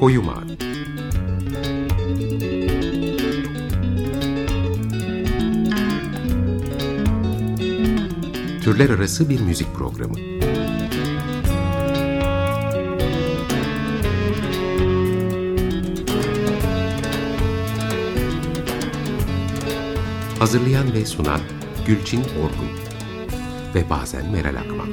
Koyu Mavi Türler arası bir müzik programı. Hazırlayan ve sunan Gülçin Orgun ve bazen Meral Akman.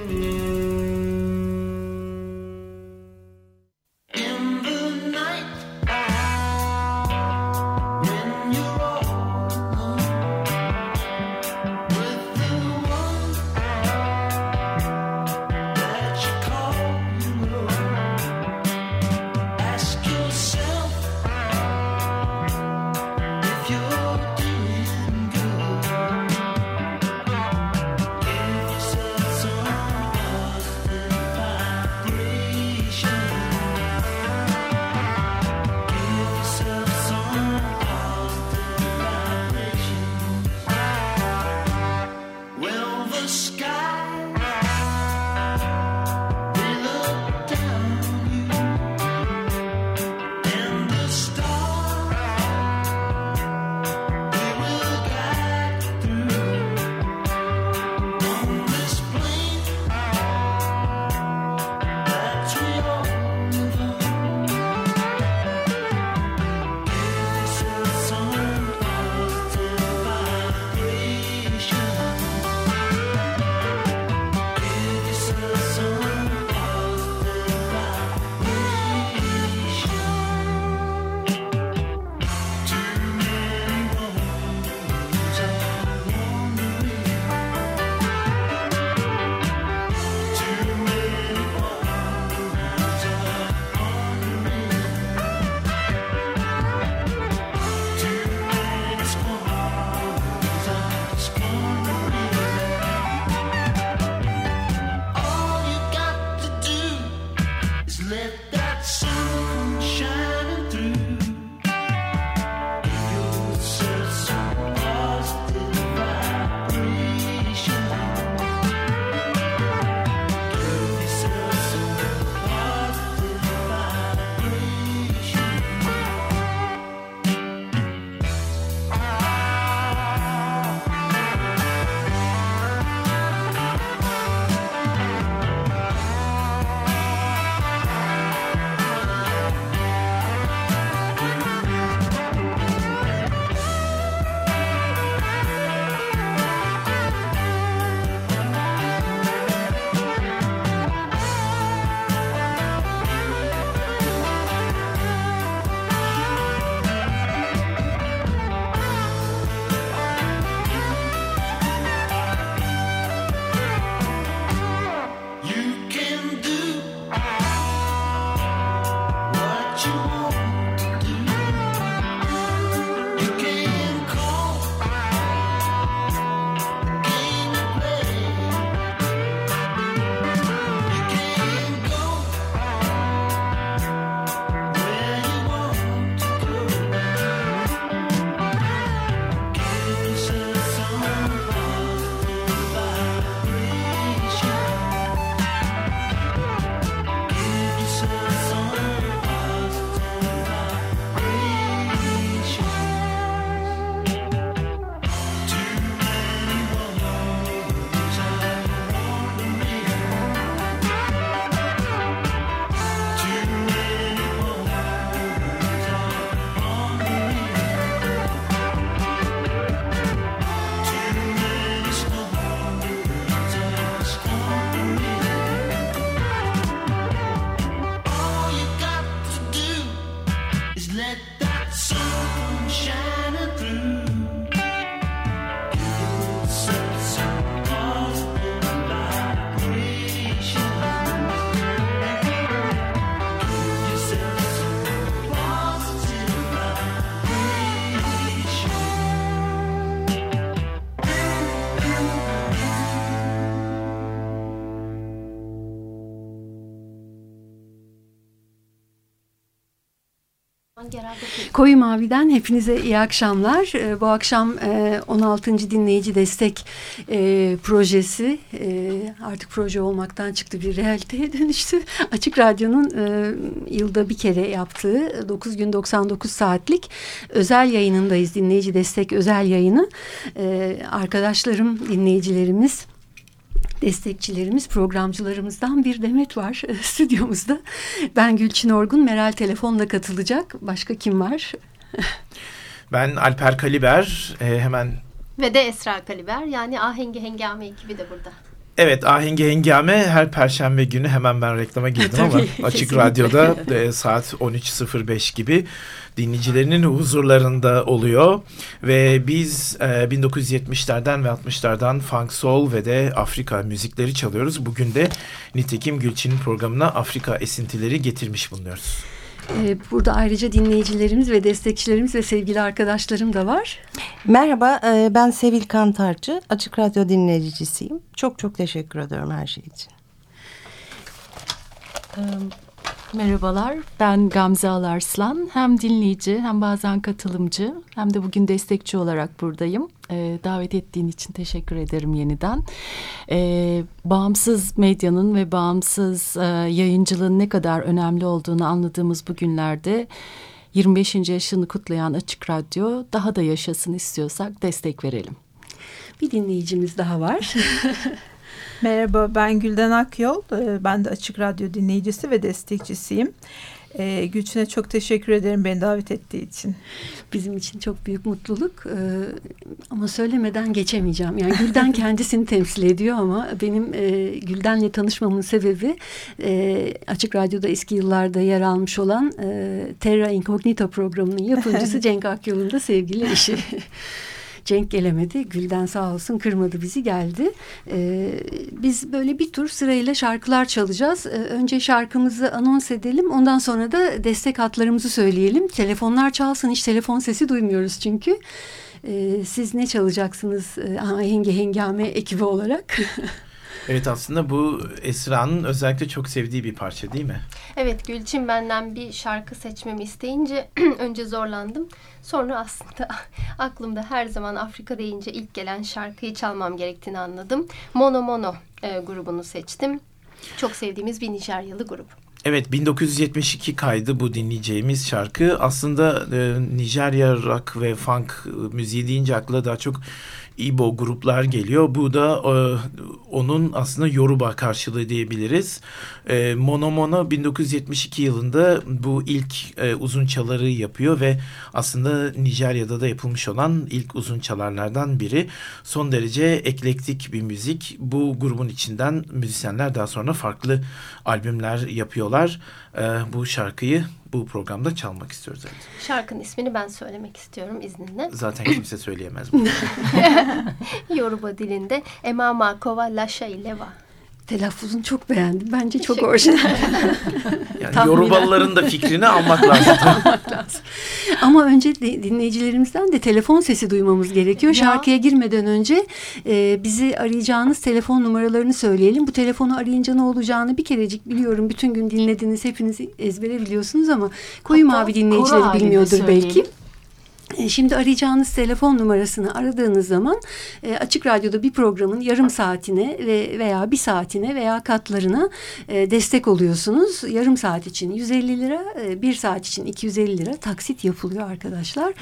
Koyu Mavi'den hepinize iyi akşamlar. Ee, bu akşam 16. E, dinleyici destek e, projesi e, artık proje olmaktan çıktı bir realiteye dönüştü. Açık Radyo'nun yılda bir kere yaptığı 9 gün 99 saatlik özel yayınındayız. Dinleyici destek özel yayını. Arkadaşlarım, dinleyicilerimiz destekçilerimiz, programcılarımızdan bir Demet var stüdyomuzda. Ben Gülçin Orgun, Meral telefonla katılacak. Başka kim var? ben Alper Kaliber, e, hemen... Ve de Esra Kaliber, yani Ahengi Hengame ekibi de burada. Evet Ahengi Hengame her perşembe günü hemen ben reklama girdim ama Açık Radyo'da e, saat 13.05 gibi dinleyicilerinin huzurlarında oluyor. Ve biz e, 1970'lerden ve 60'lardan funk soul ve de Afrika müzikleri çalıyoruz. Bugün de nitekim Gülçin'in programına Afrika esintileri getirmiş bulunuyoruz. Ee, burada ayrıca dinleyicilerimiz ve destekçilerimiz ve sevgili arkadaşlarım da var. Merhaba, e, ben Sevil Kantarcı. Açık Radyo dinleyicisiyim. Çok çok teşekkür ediyorum her şey için. Merhabalar, ben Gamze Alarslan. Hem dinleyici hem bazen katılımcı hem de bugün destekçi olarak buradayım. Ee, davet ettiğin için teşekkür ederim yeniden. Ee, bağımsız medyanın ve bağımsız e, yayıncılığın ne kadar önemli olduğunu anladığımız bu günlerde 25. yaşını kutlayan Açık Radyo daha da yaşasın istiyorsak destek verelim. Bir dinleyicimiz daha var. Merhaba ben Gülden Akyol. Ee, ben de Açık Radyo dinleyicisi ve destekçisiyim. Ee, Gülçin'e çok teşekkür ederim beni davet ettiği için. Bizim için çok büyük mutluluk ee, ama söylemeden geçemeyeceğim. Yani Gülden kendisini temsil ediyor ama benim e, Gülden'le tanışmamın sebebi e, Açık Radyo'da eski yıllarda yer almış olan e, Terra Incognita programının yapımcısı Cenk Akyol'un da sevgili eşi. Cenk gelemedi. Gülden sağ olsun kırmadı bizi geldi. Ee, biz böyle bir tur sırayla şarkılar çalacağız. Ee, önce şarkımızı anons edelim. Ondan sonra da destek hatlarımızı söyleyelim. Telefonlar çalsın. Hiç telefon sesi duymuyoruz çünkü. Ee, siz ne çalacaksınız ee, Henge Hengame ekibi olarak? Evet aslında bu Esra'nın özellikle çok sevdiği bir parça değil mi? Evet Gülçin benden bir şarkı seçmemi isteyince önce zorlandım. Sonra aslında aklımda her zaman Afrika deyince ilk gelen şarkıyı çalmam gerektiğini anladım. Mono Mono e, grubunu seçtim. Çok sevdiğimiz bir Nijeryalı grup. Evet 1972 kaydı bu dinleyeceğimiz şarkı. Aslında e, Nijerya rock ve funk müziği deyince akla daha çok İbo gruplar geliyor. Bu da e, onun aslında Yoruba karşılığı diyebiliriz. E, Mono Mono 1972 yılında bu ilk e, uzun çaları yapıyor ve aslında Nijerya'da da yapılmış olan ilk uzun çalarlardan biri. Son derece eklektik bir müzik. Bu grubun içinden müzisyenler daha sonra farklı albümler yapıyorlar. E, bu şarkıyı bu programda çalmak istiyoruz. Evet. Şarkının ismini ben söylemek istiyorum izninle. Zaten kimse söyleyemez bunu. Yoruba dilinde Emama Kova Laşa Leva. Telaffuzunu çok beğendim. Bence çok orijinal. yani Yorubalıların da fikrini almak lazım. almak lazım. Ama önce de, dinleyicilerimizden de telefon sesi duymamız gerekiyor. Ya. Şarkıya girmeden önce e, bizi arayacağınız telefon numaralarını söyleyelim. Bu telefonu arayınca ne olacağını bir kerecik biliyorum. Bütün gün dinlediniz hepiniz ezbere biliyorsunuz ama koyu mavi dinleyicileri bilmiyordur belki. E, şimdi arayacağınız telefon numarasını aradığınız zaman e, Açık Radyo'da bir programın yarım saatine ve veya bir saatine veya katlarına e, destek oluyorsunuz. Yarım saat için 150 lira, e, bir saat için 250 lira taksit yapılıyor arkadaşlar.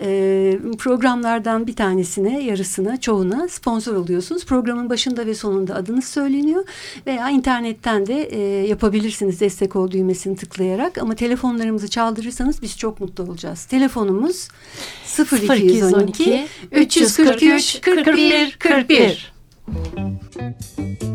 E, programlardan bir tanesine, yarısına, çoğuna sponsor oluyorsunuz. Programın başında ve sonunda adınız söyleniyor veya internetten de e, yapabilirsiniz destek ol düğmesini tıklayarak ama telefonlarımızı çaldırırsanız biz çok mutlu olacağız. Telefonumuz 0212 343 41 41.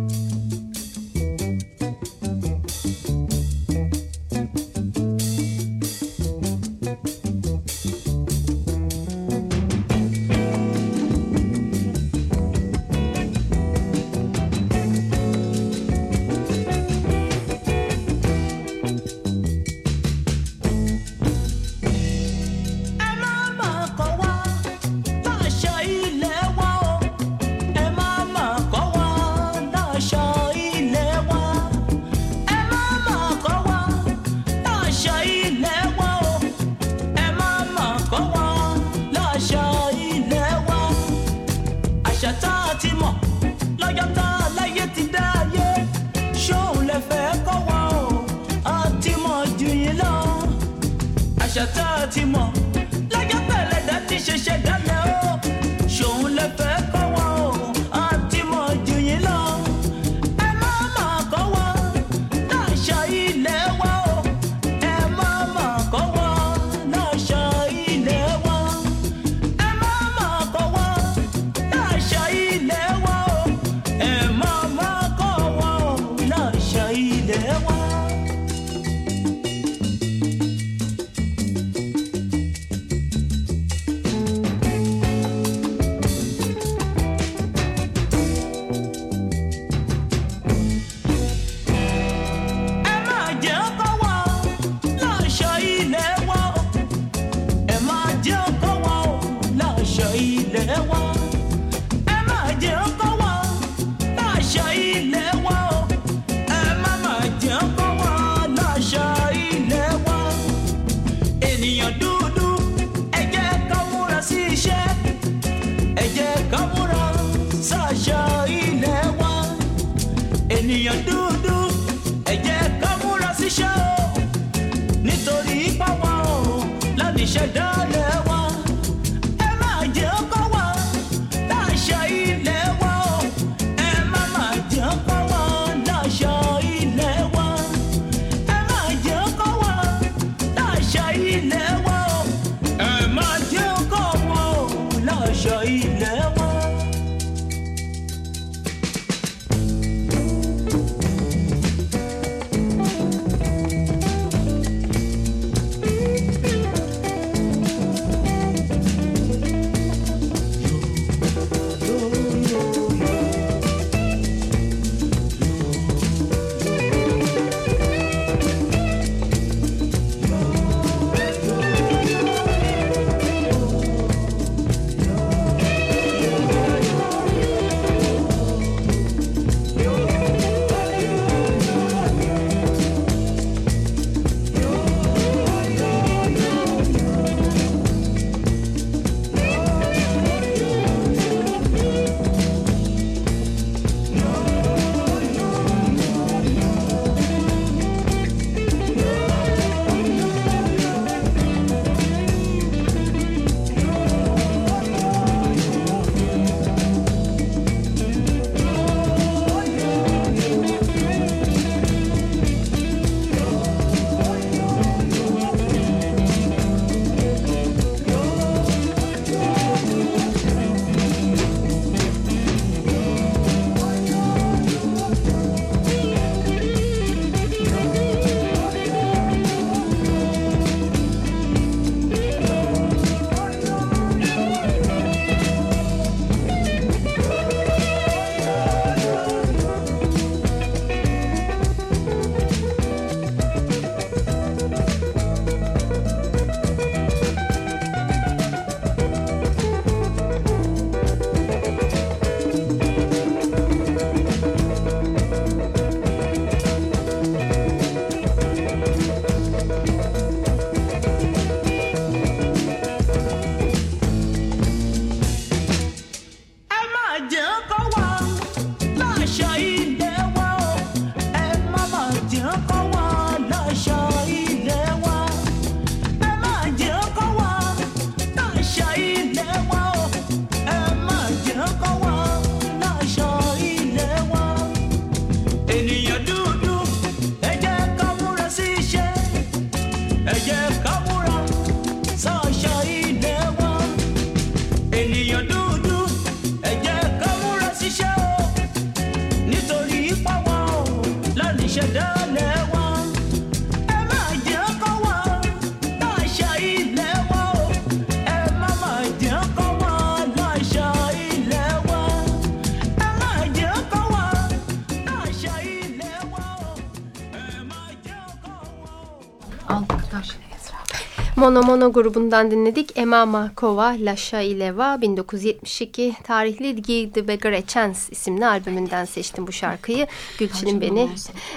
Mono Mono grubundan dinledik. Emama Kova Laşa Ileva 1972 tarihli Give the Beggar a Chance isimli albümünden seçtim bu şarkıyı. Gülçin'in beni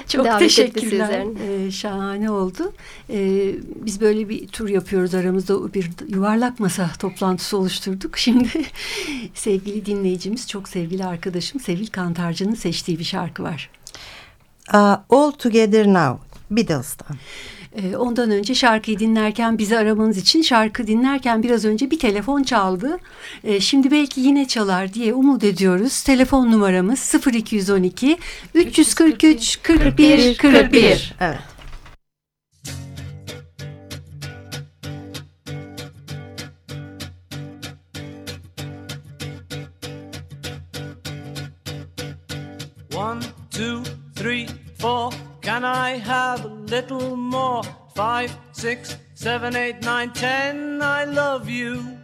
çok davet teşekkürler. Ee, şahane oldu. Ee, biz böyle bir tur yapıyoruz aramızda bir yuvarlak masa toplantısı oluşturduk. Şimdi sevgili dinleyicimiz çok sevgili arkadaşım Sevil Kantarcı'nın seçtiği bir şarkı var. Uh, All Together Now Beatles'tan. E, ondan önce şarkıyı dinlerken bizi aramanız için şarkı dinlerken biraz önce bir telefon çaldı. E, şimdi belki yine çalar diye umut ediyoruz. Telefon numaramız 0212 343 41 41. Evet. Can I have a little more? Five, six, seven, eight, nine, ten. I love you.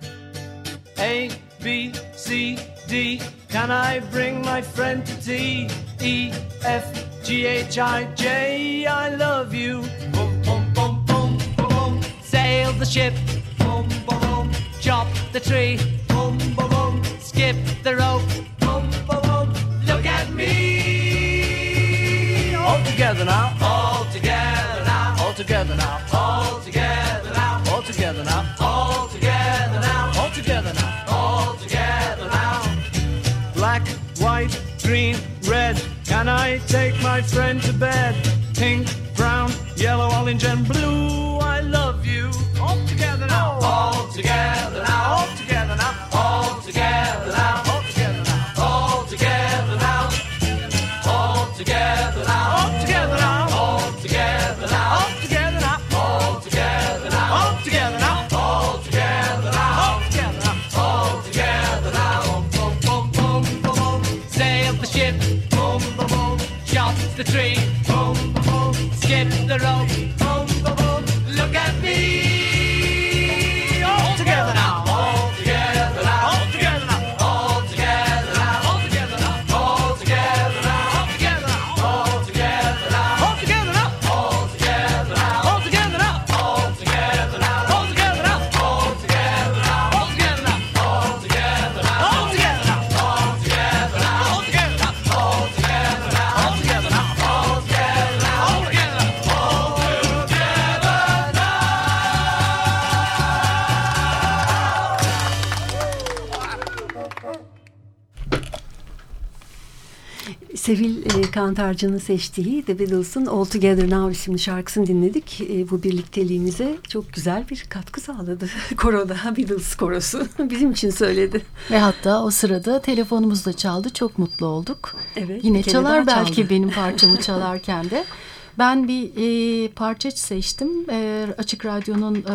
A, B, C, D. Can I bring my friend to tea? E, F, G, H, I, J. I love you. Boom, boom, boom, boom, boom, boom. Sail the ship. Boom, boom, boom. Chop the tree. Boom, boom, boom. Skip the rope. Together now. All together now. All together now. All together now. All together now. All together now. All together now. All together now. Black, white, green, red. Can I take my friend to bed? Pink, brown, yellow, orange, and blue. Sevil e, Kantarcı'nın seçtiği The Beatles'ın All Together Now isimli şarkısını dinledik. E, bu birlikteliğimize çok güzel bir katkı sağladı. Koroda Beatles korosu bizim için söyledi. Ve hatta o sırada telefonumuz da çaldı. Çok mutlu olduk. Evet, Yine çalar belki çaldı. benim parçamı çalarken de. Ben bir e, parça seçtim. E, Açık Radyo'nun e,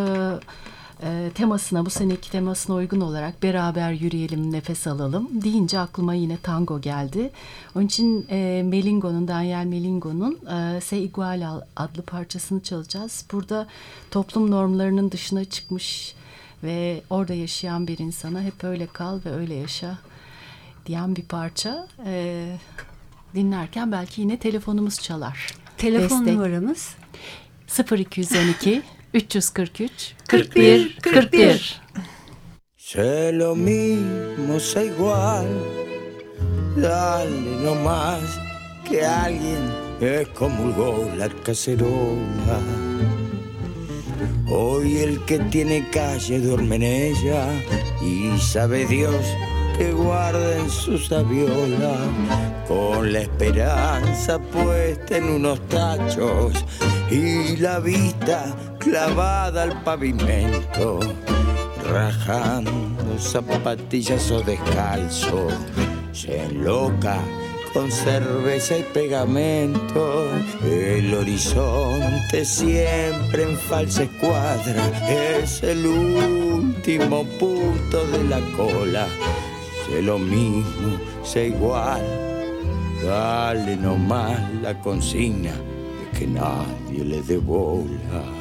e, temasına, bu seneki temasına uygun olarak beraber yürüyelim, nefes alalım deyince aklıma yine tango geldi. Onun için e, Melingo'nun, Daniel Melingo'nun e, Se Igual adlı parçasını çalacağız. Burada toplum normlarının dışına çıkmış ve orada yaşayan bir insana hep öyle kal ve öyle yaşa diyen bir parça. E, dinlerken belki yine telefonumos çalar. Telefon Destek. numaramız 0212 343 41 41. Sé lo mismo, sé igual. Dale no más que alguien excomulgó la cacerola. Hoy el que tiene calle duerme en ella y sabe Dios que guarda en su sabiola con la esperanza puesta en unos tachos y la vista clavada al pavimento rajando zapatillas o descalzo se enloca con cerveza y pegamento. El horizonte siempre en falsa escuadra es el último punto de la cola. Sé lo mismo sé igual dale nomás la consigna de que nadie le dé bola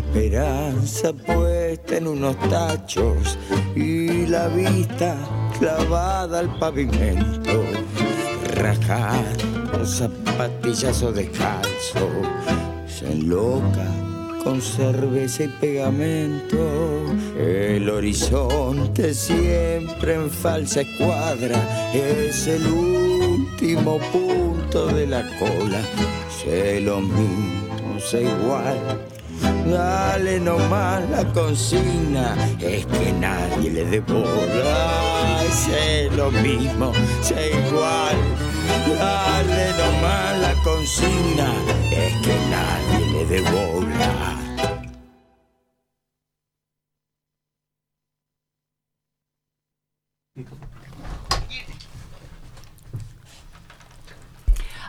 esperanza puesta en unos tachos y la vista clavada al pavimento, rajando zapatillas o descalzo, se enloca con cerveza y pegamento. El horizonte siempre en falsa escuadra es el último punto de la cola. Sé lo mismo, sé igual. Dale nomás la consigna, es que nadie le dé bola. Sé lo mismo, sé igual. Dale nomás la consigna, es que nadie le dé bola.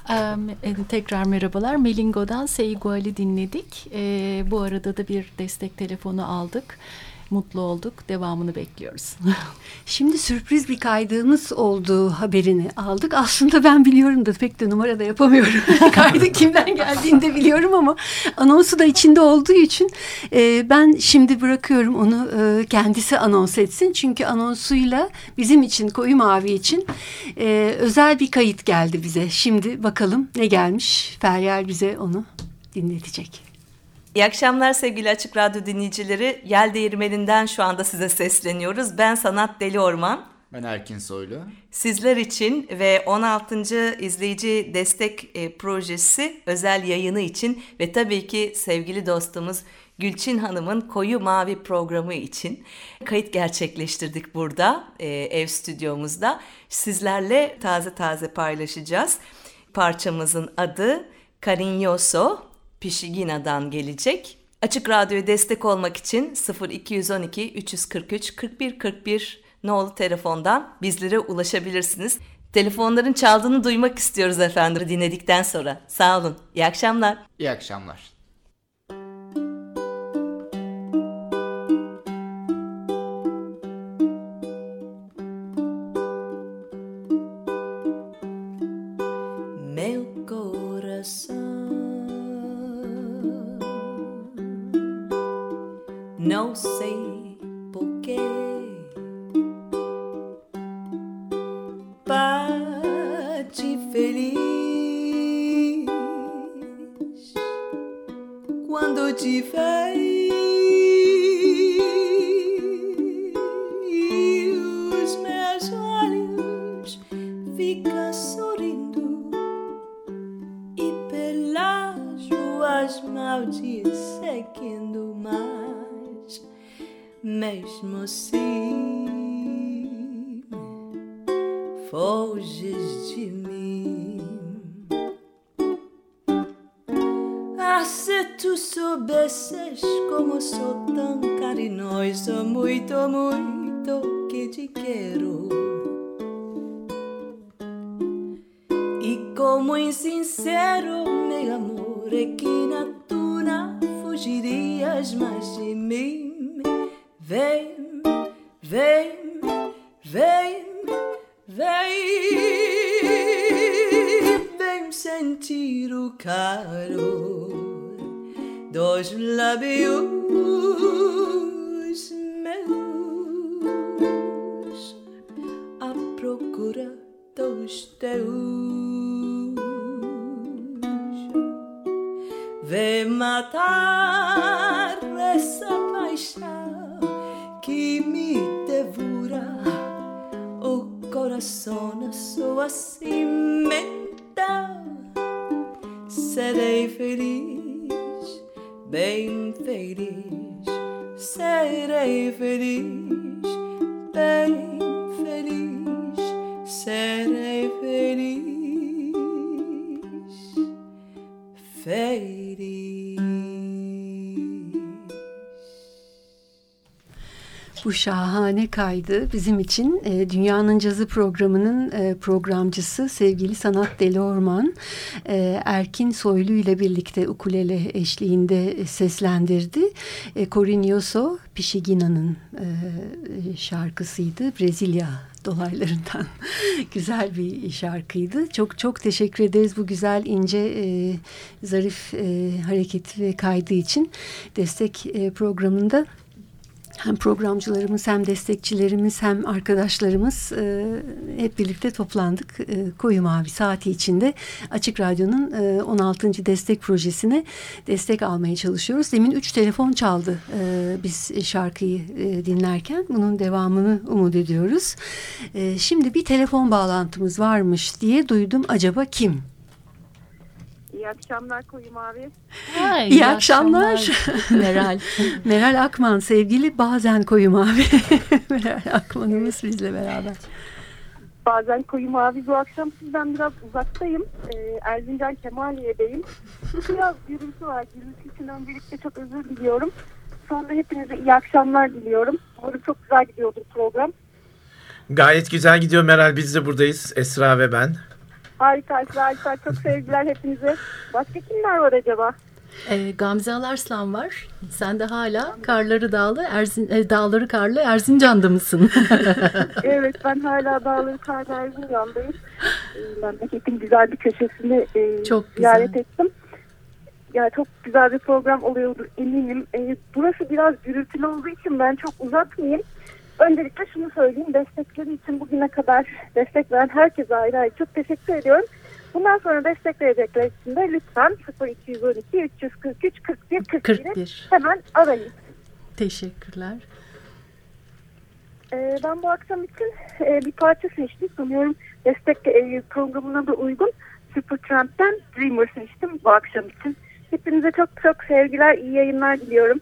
Ee, tekrar merhabalar. Melingo'dan Seygual'i dinledik. Ee, bu arada da bir destek telefonu aldık mutlu olduk. Devamını bekliyoruz. Şimdi sürpriz bir kaydığımız olduğu haberini aldık. Aslında ben biliyorum da pek de numara da yapamıyorum. Kaydı kimden geldiğini de biliyorum ama anonsu da içinde olduğu için e, ben şimdi bırakıyorum onu e, kendisi anons etsin. Çünkü anonsuyla bizim için Koyu Mavi için e, özel bir kayıt geldi bize. Şimdi bakalım ne gelmiş. Feryal bize onu dinletecek. İyi akşamlar sevgili Açık Radyo dinleyicileri. Yel Değirmeni'nden şu anda size sesleniyoruz. Ben Sanat Deli Orman. Ben Erkin Soylu. Sizler için ve 16. izleyici destek e, projesi özel yayını için ve tabii ki sevgili dostumuz Gülçin Hanım'ın Koyu Mavi programı için kayıt gerçekleştirdik burada e, ev stüdyomuzda. Sizlerle taze taze paylaşacağız. Parçamızın adı Carinhoso. Pişigina'dan gelecek. Açık Radyo'ya destek olmak için 0212 343 41 41 nolu telefondan bizlere ulaşabilirsiniz. Telefonların çaldığını duymak istiyoruz efendim dinledikten sonra. Sağ olun. İyi akşamlar. İyi akşamlar. claro dos labios Bu şahane kaydı bizim için e, Dünyanın Cazı programının e, programcısı sevgili Sanat Deli Orman e, Erkin Soylu ile birlikte ukulele eşliğinde seslendirdi. E, Corinhoso Piscigina'nın e, şarkısıydı. Brezilya dolaylarından güzel bir şarkıydı. Çok çok teşekkür ederiz bu güzel ince e, zarif e, hareketi ve kaydı için. Destek e, programında hem programcılarımız hem destekçilerimiz hem arkadaşlarımız e, hep birlikte toplandık. E, Koyu Mavi saati içinde Açık Radyo'nun e, 16. destek projesine destek almaya çalışıyoruz. Demin üç telefon çaldı e, biz şarkıyı e, dinlerken. Bunun devamını umut ediyoruz. E, şimdi bir telefon bağlantımız varmış diye duydum. Acaba kim? İyi akşamlar Koyu Mavi. Ha, iyi, iyi akşamlar. akşamlar. Meral. Meral Akman sevgili bazen Koyu Mavi. Meral Akman'ımız bizle beraber. Bazen Koyu Mavi bu akşam sizden biraz uzaktayım. Ee, Erzincan Kemaliye'deyim. Biraz gürültü var. Gürültü için öncelikle çok özür diliyorum. Sonra hepinize iyi akşamlar diliyorum. Umarım çok güzel gidiyordur program. Gayet güzel gidiyor Meral. Biz de buradayız. Esra ve ben. Harika harika. Çok sevgiler hepinize. Başka kimler var acaba? E, Gamze Alarslan var. Sen de hala karları dağlı, Erzin, e, dağları karlı Erzincan'da mısın? evet ben hala dağları karlı Erzincan'dayım. Memleketin güzel bir köşesini e, çok ziyaret ettim. Ya çok güzel bir program oluyordur eminim. E, burası biraz gürültülü olduğu için ben çok uzatmayayım. Öncelikle şunu söyleyeyim. Destekleri için bugüne kadar destek veren herkese ayrı ayrı çok teşekkür ediyorum. Bundan sonra destek verecekler için de lütfen 0212 343 41 41 hemen arayın. Teşekkürler. Ee, ben bu akşam için e, bir parça seçtim. Sanıyorum destek e, programına da uygun. Supertramp'ten Dreamer seçtim bu akşam için. Hepinize çok çok sevgiler, iyi yayınlar diliyorum.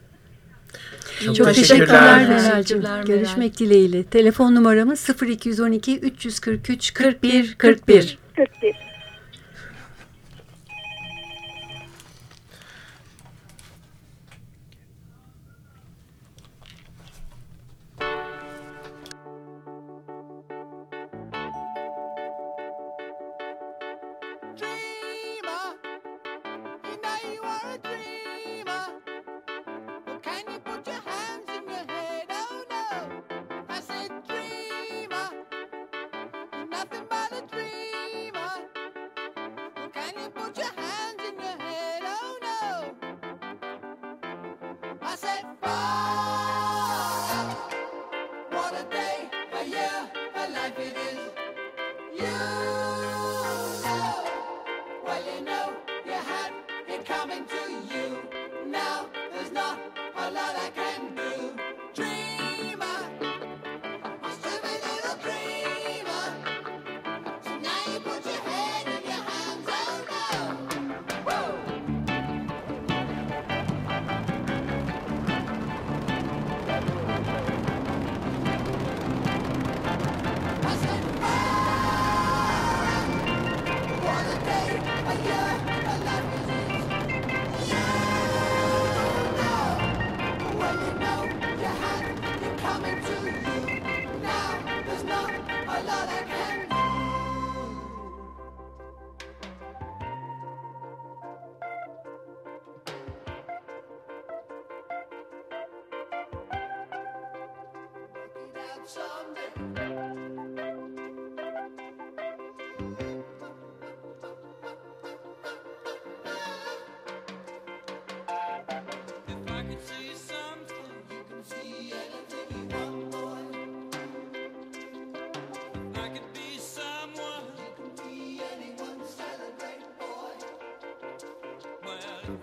Çok, çok teşekkürler Meral'cim. Görüşmek dileğiyle. Telefon numaramız 0212 343 41 41. 41.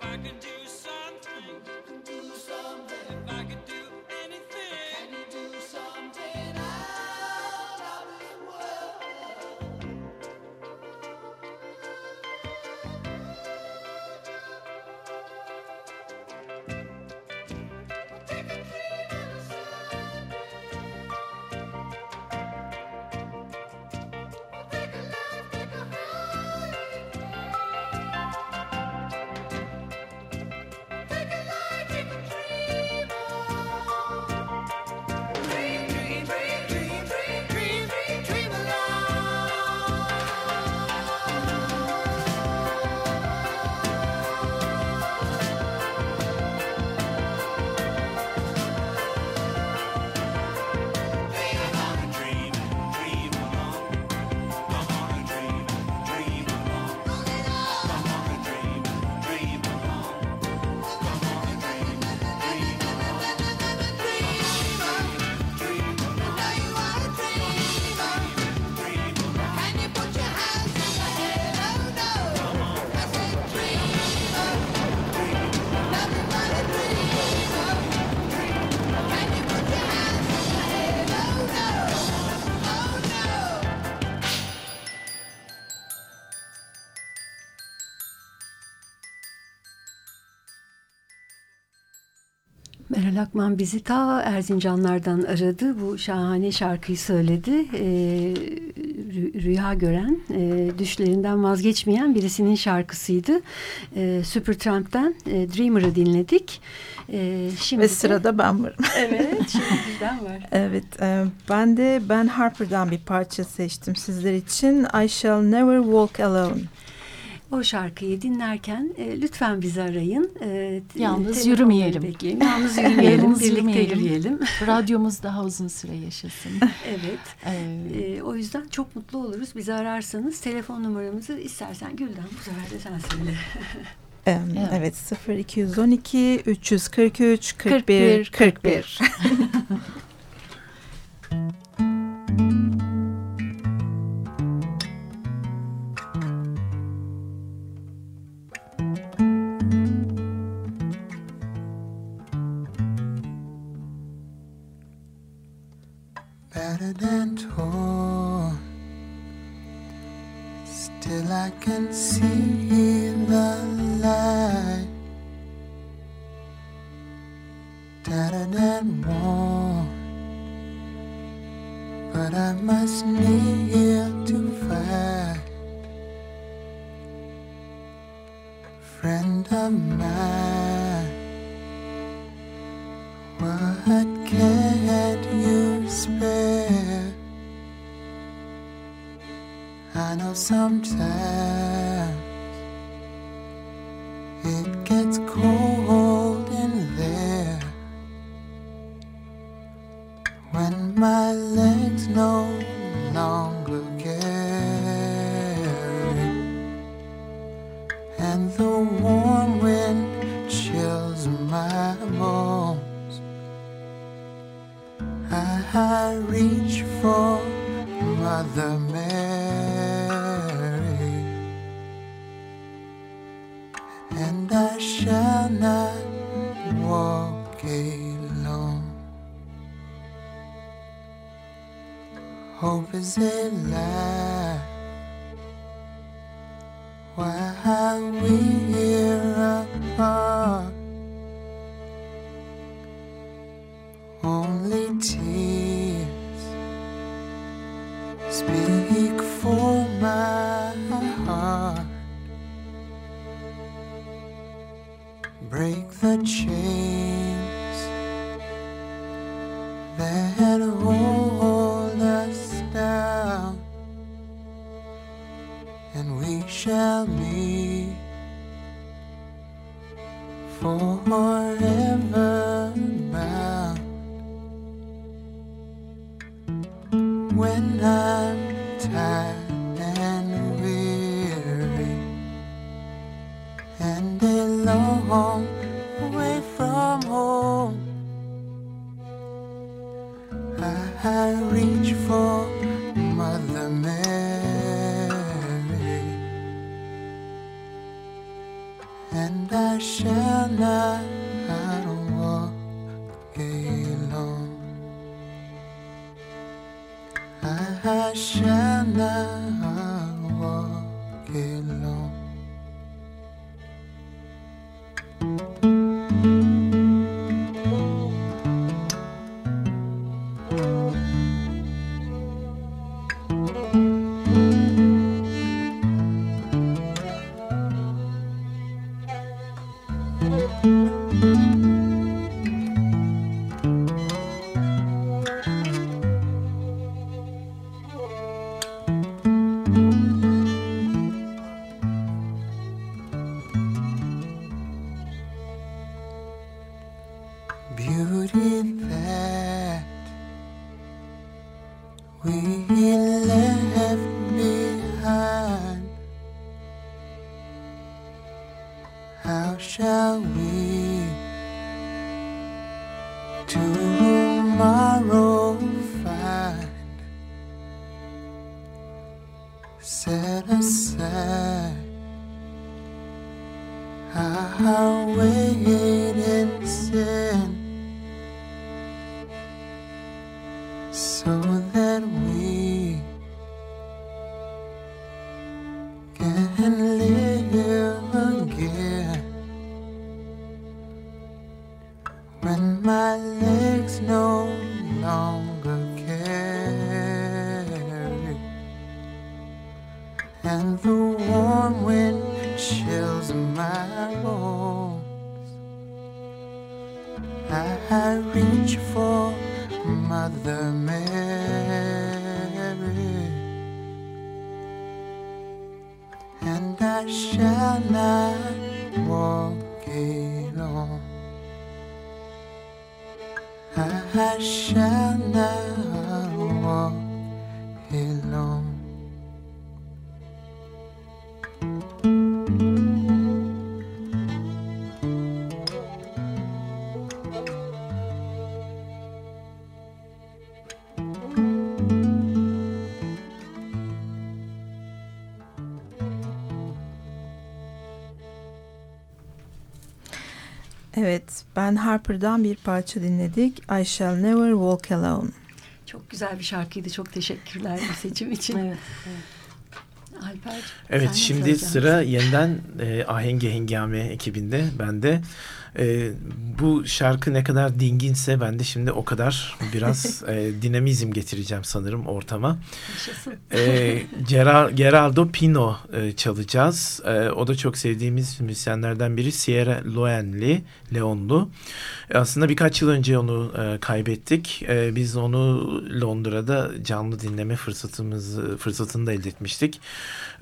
I can do Meral Akman bizi ta Erzincanlardan aradı. Bu şahane şarkıyı söyledi. Ee, rüya gören, e, düşlerinden vazgeçmeyen birisinin şarkısıydı. Ee, Supertramp'ten e, Dreamer'ı dinledik. Ee, şimdi Ve sırada ben varım. Evet, şimdi bizden var. evet, e, ben de Ben Harper'dan bir parça seçtim sizler için. I Shall Never Walk Alone. O şarkıyı dinlerken e, lütfen bizi arayın. E, Yalnız yürümeyelim. Bekleyin. Yalnız yürümeyelim, birlikte yürüyelim. Radyomuz daha uzun süre yaşasın. evet. Ee, e, o yüzden çok mutlu oluruz. Bizi ararsanız telefon numaramızı istersen Gülden bu sefer de sen söyle. evet. evet 0212 343 41 41. 41. I reach for Mother Mary, and I shall not walk alone. Hope is alive. Ben Harper'dan bir parça dinledik. I Shall Never Walk Alone. Çok güzel bir şarkıydı. Çok teşekkürler bu seçim için. evet, evet. Alper. Evet şimdi sıra yeniden e, Ahenge Hengame ekibinde ben de e, bu şarkı ne kadar dinginse ben de şimdi o kadar biraz e, dinamizm getireceğim sanırım ortama. e, Geral, Geraldo Pino e, çalacağız. E, o da çok sevdiğimiz müzisyenlerden biri Sierra Leone'li, Leonlu. E, aslında birkaç yıl önce onu e, kaybettik. E, biz onu Londra'da canlı dinleme fırsatımızı fırsatını da elde etmiştik.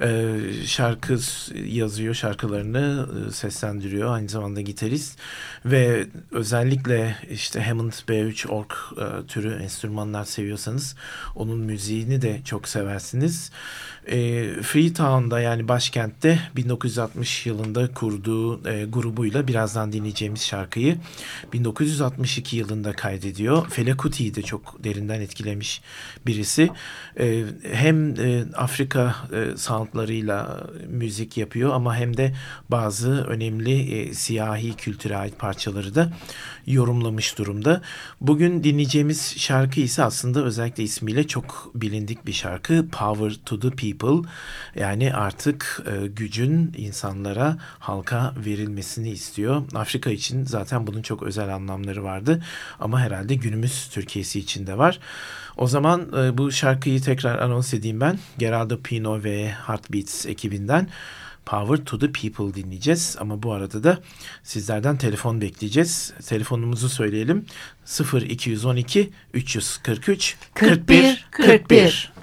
E, şarkı yazıyor, şarkılarını e, seslendiriyor. Aynı zamanda gitarist ve özellikle işte Hammond B3 org e, türü enstrümanlar seviyorsanız onun müziğini de çok seversiniz. E, Freetown'da yani başkentte 1960 yılında kurduğu e, grubuyla birazdan dinleyeceğimiz şarkıyı 1962 yılında kaydediyor. Fela Kuti'yi de çok derinden etkilemiş birisi. E, hem e, Afrika e, soundlarıyla müzik yapıyor ama hem de bazı önemli e, siyahi kültüre ait parçaları da yorumlamış durumda. Bugün dinleyeceğimiz şarkı ise aslında özellikle ismiyle çok bilindik bir şarkı. Power to the People. Yani artık e, gücün insanlara, halka verilmesini istiyor. Afrika için zaten bunun çok özel anlamları vardı. Ama herhalde günümüz Türkiye'si için de var. O zaman e, bu şarkıyı tekrar anons edeyim ben. Geraldo Pino ve Heartbeats ekibinden. Power to the People dinleyeceğiz. Ama bu arada da sizlerden telefon bekleyeceğiz. Telefonumuzu söyleyelim. 0212 343 41 41. 41.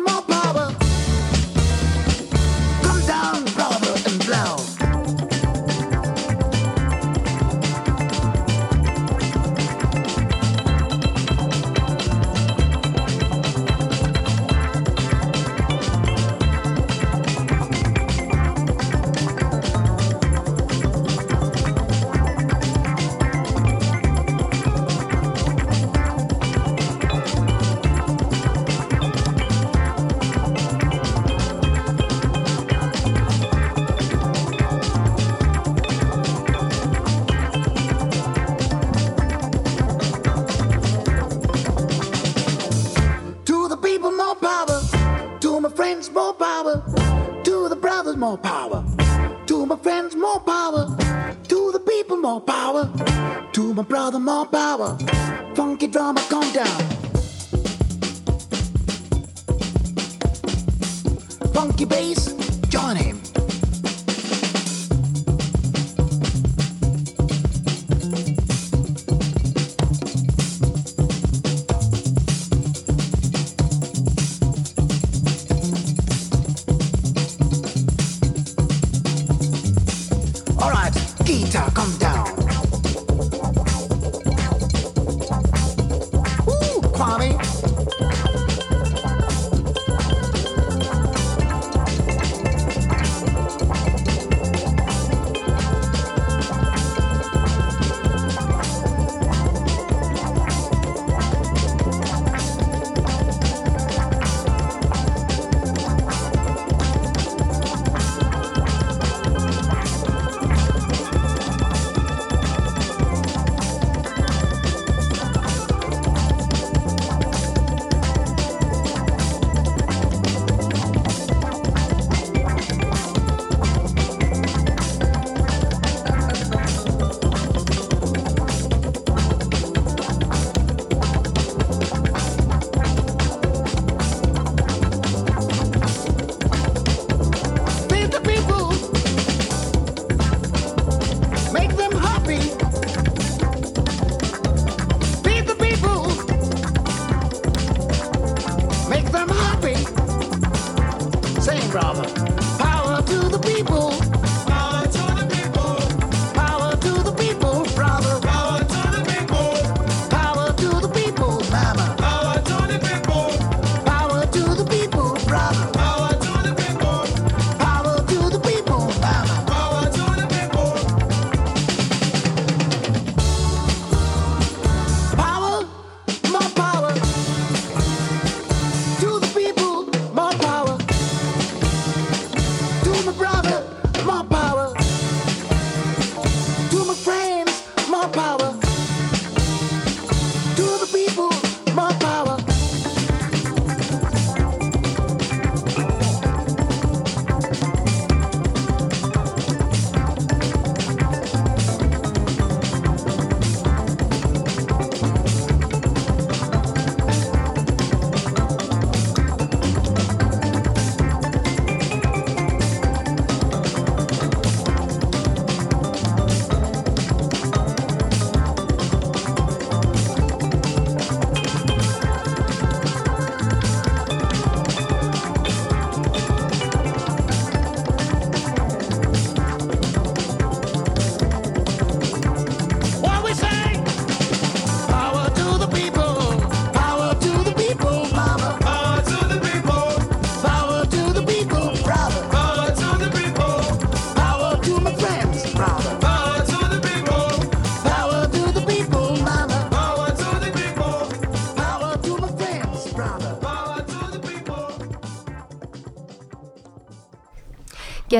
more power.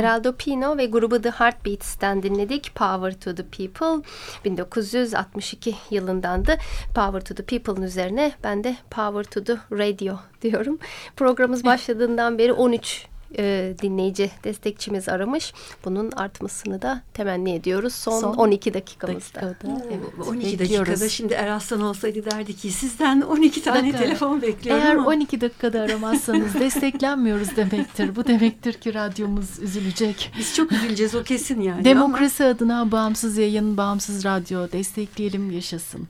Geraldo Pino ve grubu The Heartbeats'ten dinledik Power to the People 1962 yılındandı. Power to the People'ın üzerine ben de Power to the Radio diyorum. Programımız başladığından beri 13 e, dinleyici destekçimiz aramış. Bunun artmasını da temenni ediyoruz son, Son 12 dakikamızda. dakikada. Evet, 12 Bekliyoruz. dakikada şimdi Eraslan olsaydı derdi ki sizden 12 tane Dakika. telefon bekliyorum Eğer ama 12 dakikada aramazsanız desteklenmiyoruz demektir. Bu demektir ki radyomuz üzülecek. biz çok üzüleceğiz o kesin yani. Demokrasi adına bağımsız yayın, bağımsız radyo destekleyelim yaşasın.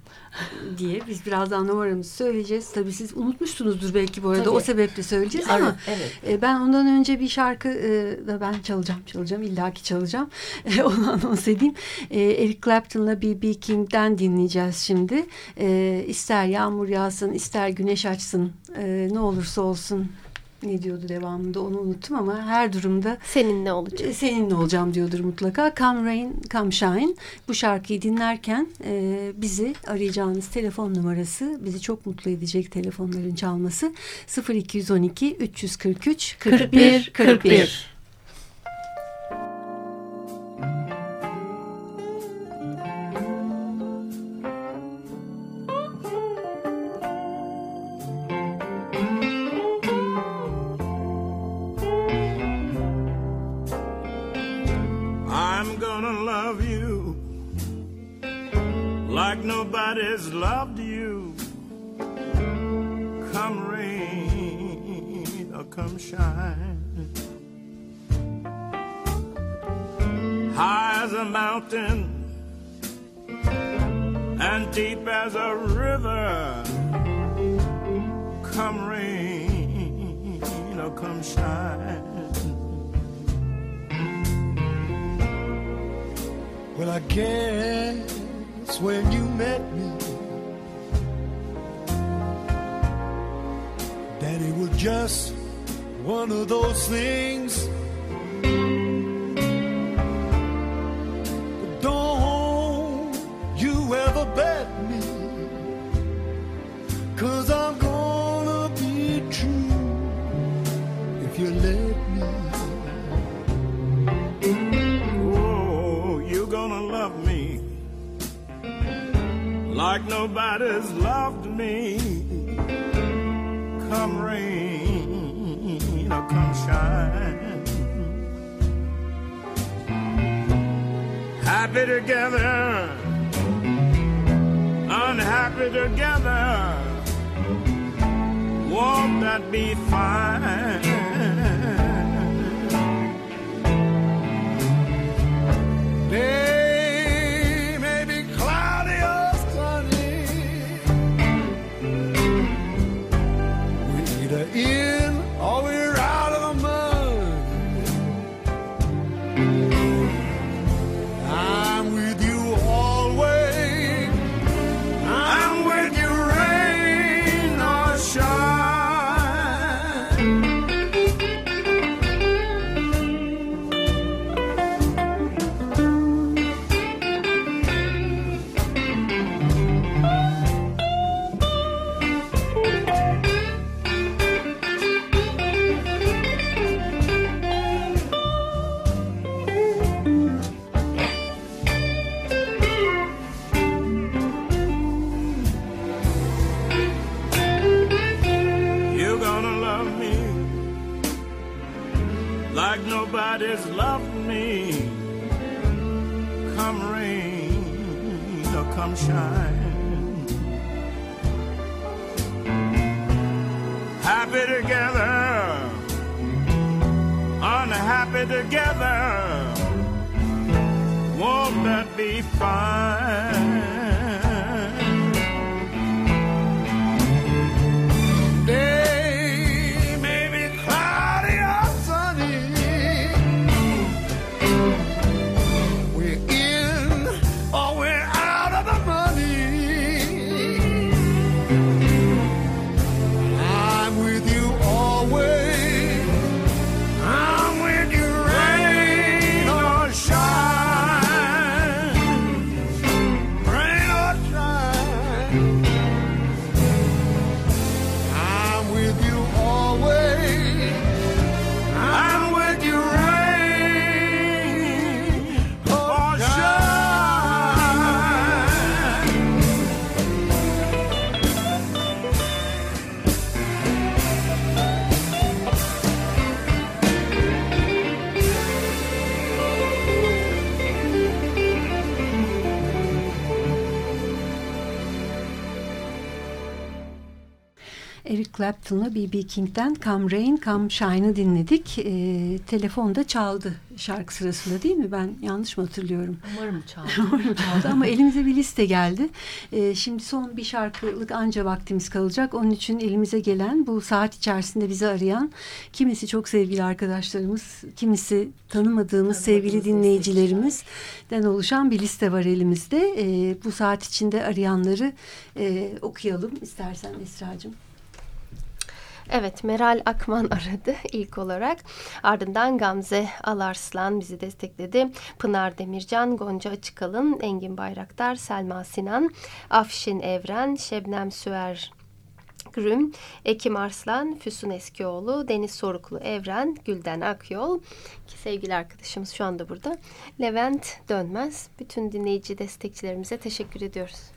Diye biz birazdan numaramızı söyleyeceğiz. Tabii siz unutmuşsunuzdur belki bu arada Tabii. o sebeple söyleyeceğiz ama evet. e, ben ondan önce bir şarkı e, da ben çalacağım çalacağım illaki çalacağım. E, onu anons edeyim. E, Eric Clapton'la B.B. King'den dinleyeceğiz şimdi. E, ister yağmur yağsın ister güneş açsın e, ne olursa olsun ne diyordu devamında onu unuttum ama her durumda seninle olacağım. E, seninle olacağım diyordur mutlaka. Come Rain, Come Shine. Bu şarkıyı dinlerken e, bizi arayacağınız telefon numarası bizi çok mutlu edecek telefonların çalması 0212 343 41 41. 41. Guess when you met me, that it was just one of those things. Nobody's loved me. Come rain or come shine. Happy together, unhappy together. Won't that be fine? Day or come shine. Happy together, unhappy together. Won't that be fine? Clapton'la B.B. King'den Come Rain Come Shine'ı dinledik. Ee, telefonda çaldı şarkı sırasında değil mi? Ben yanlış mı hatırlıyorum? Umarım çaldı. Umarım çaldı ama elimize bir liste geldi. Ee, şimdi son bir şarkılık anca vaktimiz kalacak. Onun için elimize gelen bu saat içerisinde bizi arayan kimisi çok sevgili arkadaşlarımız, kimisi tanımadığımız sevgili dinleyicilerimizden oluşan bir liste var elimizde. Ee, bu saat içinde arayanları e, okuyalım istersen Esra'cığım. Evet Meral Akman aradı ilk olarak. Ardından Gamze Alarslan bizi destekledi. Pınar Demircan, Gonca Açıkalın, Engin Bayraktar, Selma Sinan, Afşin Evren, Şebnem Süer Grüm, Ekim Arslan, Füsun Eskioğlu, Deniz Soruklu Evren, Gülden Akyol ki sevgili arkadaşımız şu anda burada. Levent Dönmez. Bütün dinleyici destekçilerimize teşekkür ediyoruz.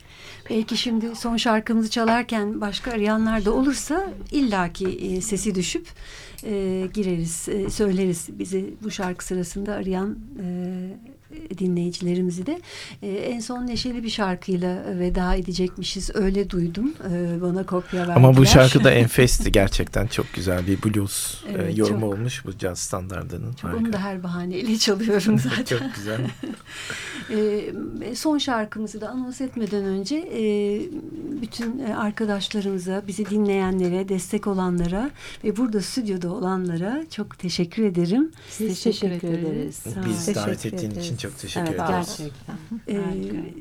Belki şimdi son şarkımızı çalarken başka arayanlar da olursa illaki e, sesi düşüp e, gireriz, e, söyleriz bizi bu şarkı sırasında arayan e, dinleyicilerimizi de. E, en son neşeli bir şarkıyla veda edecekmişiz. Öyle duydum. E, bana kopya verdiler. Ama bu şarkı da enfesti gerçekten çok güzel bir blues e, Evet, yorumu çok. olmuş bu caz standartının. Çok, Harika. onu da her bahaneyle çalıyorum zaten. çok güzel. E, son şarkımızı da anons etmeden önce e, bütün e, arkadaşlarımıza, bizi dinleyenlere, destek olanlara ve burada stüdyoda olanlara çok teşekkür ederim. Biz teşekkür teşekkür ederiz. ederiz. Biz davet Teşekkür ettiğin ederiz. İçin çok teşekkür Evet, ederiz. gerçekten. Ee,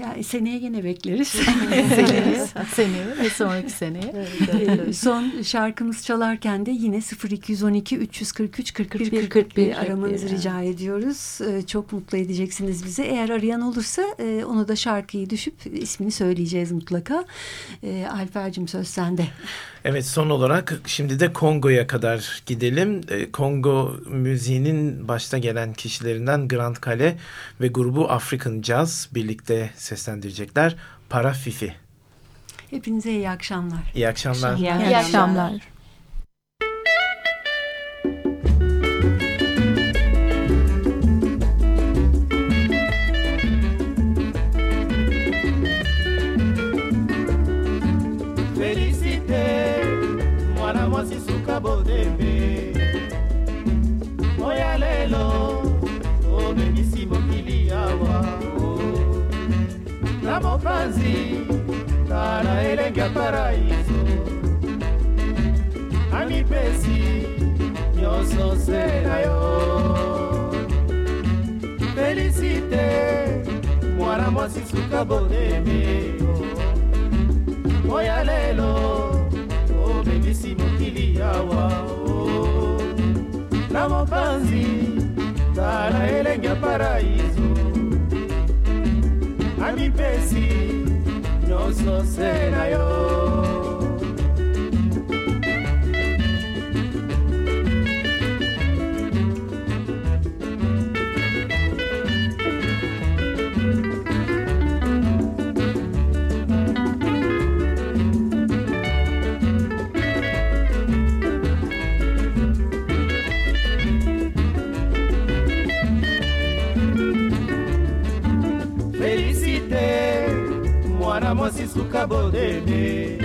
yani seneye gene bekleriz. seneye, seneye ve sonraki seneye. Ee, son şarkımız çalarken de yine 0212 343 41 41, 41 aramanızı 41, rica ediyoruz. Ee, çok mutlu edeceksiniz bizi. Eğer arayan olursa e, onu da şarkıyı düşüp ismini söyleyeceğiz mutlaka. Ee, Alper'cim söz sende. Evet son olarak şimdi de Kongo'ya kadar gidelim. Kongo müziğinin başta gelen kişilerinden Grand Kale ve grubu African Jazz birlikte seslendirecekler. Para Fifi. Hepinize iyi akşamlar. İyi akşamlar. İyi akşamlar. İyi akşamlar. Félicité, mwana mwasi suka bodembe na mopanzi tala elenge ya paraiso amipesi nyonso se na yo felicite mwana mwasi suka bodembe oya lelo obebisi oh, mokili awa o. na mopanzi tala elenge ya paraiso amipesi nyonso se na yo mwasi suka bodene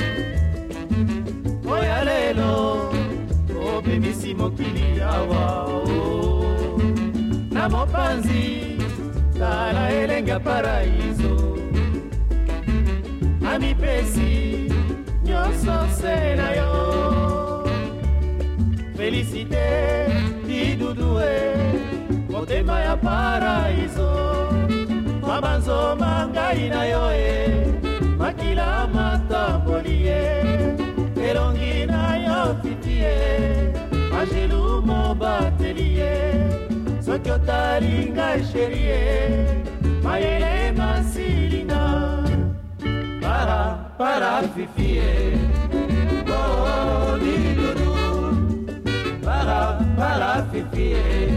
oya lelo obebisi mokili awa o. na mopanzi tala elenge ya paraiso. Amipesi nyonso se na yo. Felicite didudue motema ya paraiso. Mabanzoma ngai na yo e makila matamboli ye elongi na yo fiti ye angelu mobateli ye soki otali ngai sheri ye mayele masilinga para para fifi ye oh, didudu para para fifi ye